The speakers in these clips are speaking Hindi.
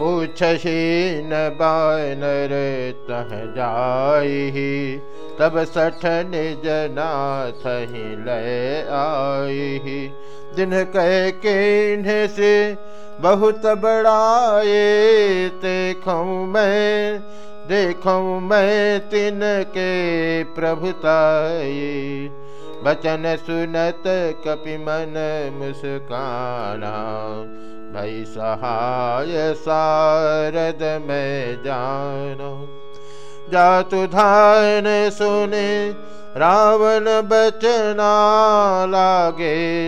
पूछही न बानर तह जाई। तब सठ निज नाथ लय आई। दिन कह के से बहुत बड़ाए, देखूँ मैं देखूँ मैं तिन के प्रभुताई। बचन सुनत कपि मन मुस्काना भई सहाय सारद में जानो।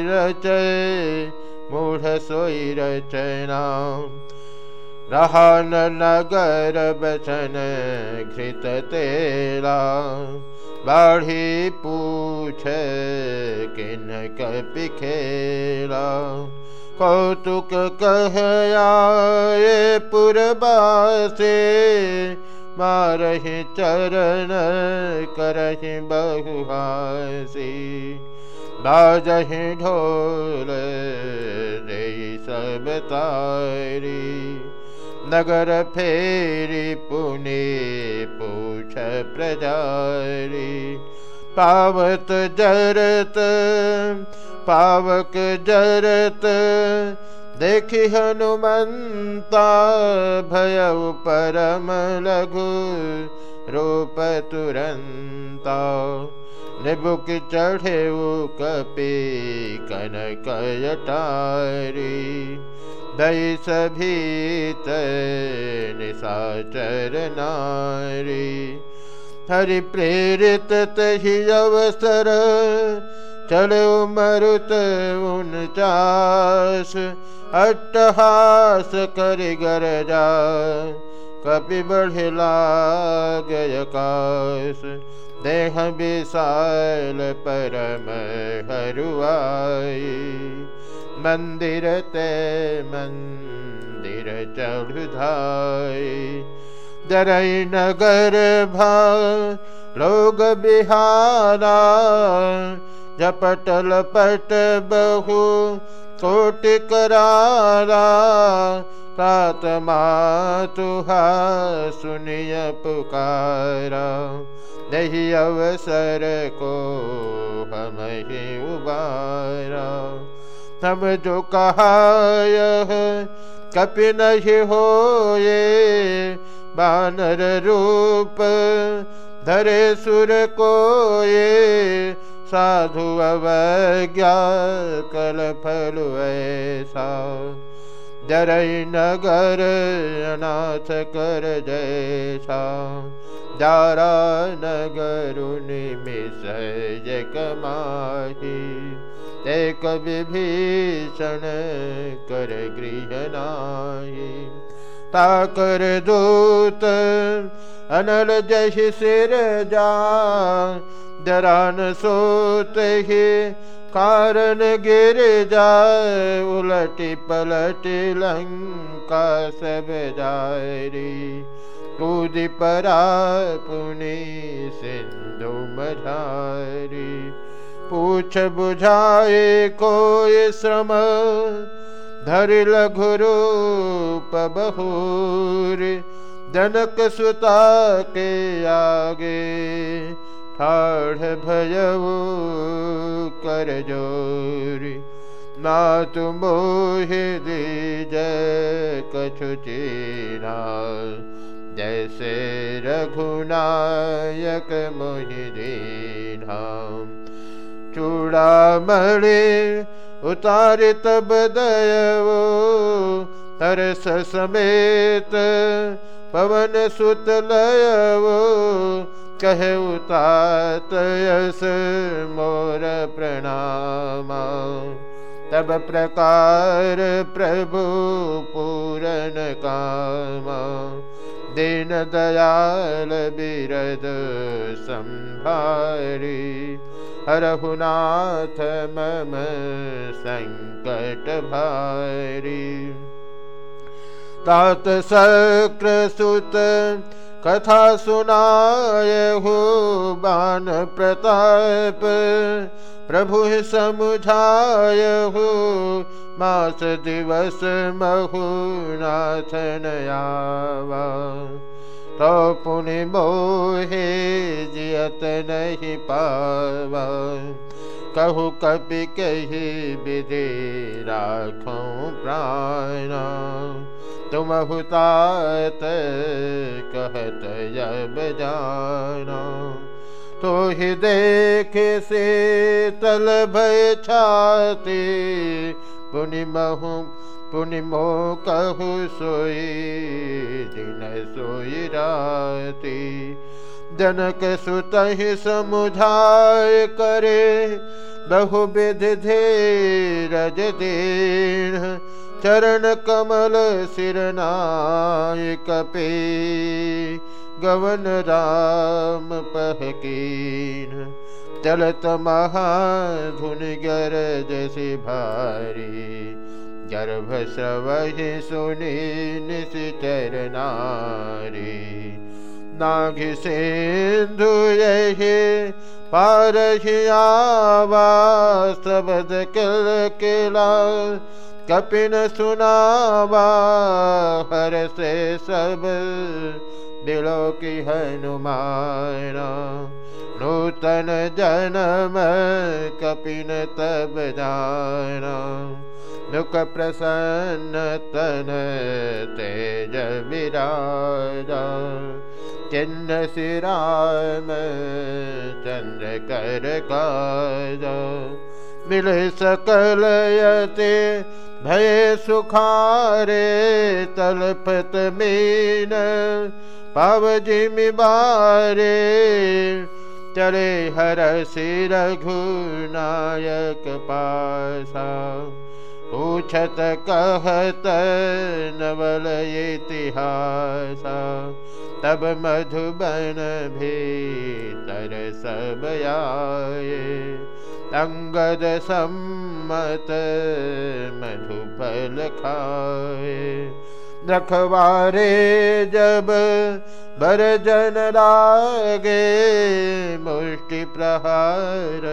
रचय मूढ़ सोई रचना। रहन नगर बचन घृत तेरा बाढ़ी पूछ किन कपिखेला कौतुक कह आए पुरबासे, मारहि चरण करहि बहुहासी। बाजहि ढोल रे सब तारी, नगर फेरी पुने पूछ प्रजारी। पावत जरत पावक जरत। देखि हनुमंता भय परम लघु रूप तुरंता निबुक चढ़े कपि कनक जटारी दई सभीत निशाचर नारी हरि प्रेरित तही अवसर, चलो मरुत उनचास, अट्टहास कर गरजा, कपि बढ़ला गयकाश देह विशाल परम हरुआई, मंदिर ते मंदिर चढ़ुधाई दरई नगर भा लोग बिहारा जपटल पट बहु कोट करारा तात तुहा सुनिय पुकारा। दही अवसर को हम ही उबारा। तब जो कहा यह कपि हो ये बानर रूप, धरे सुर को ये साधु अवज्ञा, कल फल ऐसा। जरई नगर, अनाथ कर जैसा। जारा नगर निमिष कमाही। एक विभीषण कर गृह नाही। ताकर दूत। अनल जश सिर जा, जरान सोत ही कारण गिर जाए। उलटी पलटी लंका सब जारी कूद परा पुनि सिंधु मझारी पूछ बुझाए कोई श्रम, धर लघु रूप बहुर जनक सुता के आगे, ठाढ़ भयऊ कर जोरी। नातु मोह दीज कछु चीना जैसे रघुनायक मोहि दीना। चूड़ामणि उतार तब दयवो तरस समेत पवन सुत लयवो कह उतात यस मोर प्रणाम। तब प्रकार प्रभु पूरन काम। दीन दयाल बिरद संभारी हरहुनाथ मम संकट भारी तात सक्र सुत कथा सुनाय हो बान प्रताप। प्रभु समुझाय हो मास दिवस महुनाथन आवा तो पुण्य मोहे जियत नहीं पावा। कहु कपि कही विधि राखूं प्राण। तुम हुतात कहत जब जाना। तो ही देख से तल भय छाते, पुनि महु, पुनि मो कहु सोई दिन सोई राती। जनक सुत समुझाय करे, बहु विधि धीरज दीन। चरण कमल सिरनाय कपे, गवन राम पहकीन। चलत महाधुन गरज से भारी, गर्भ सवहि सुनी निश्चर नारी। नाघि सिंधु यही पारहियावा शब्द किल किला कपिन सुनावा हर से सब दिलो की हनुमान। नूतन जन्म कपिन तब जाना। दुख प्रसन्न तन तेज विराजा। चिन्ह सिराम चंद्र कर काज। मिल सकल यते भय सुखारे तलपत मीन पाव जिमि बारे चले हर सिर घुनायक पासा। पूछत कहत नवल इतिहास तब मधुबन भीतर सब आए। अंगद सम्मत मधुफल खाए। रखवारे जब बरजन लागे, मुष्टि प्रहार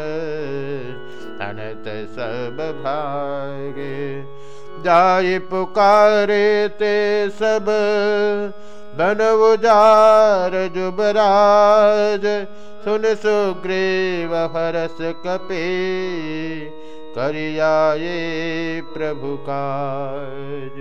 अनत सब भागे। जाय पुकारे ते सब बन उजार जुबराज। सुन सुग्रीव हरस कपे करियाए प्रभु काज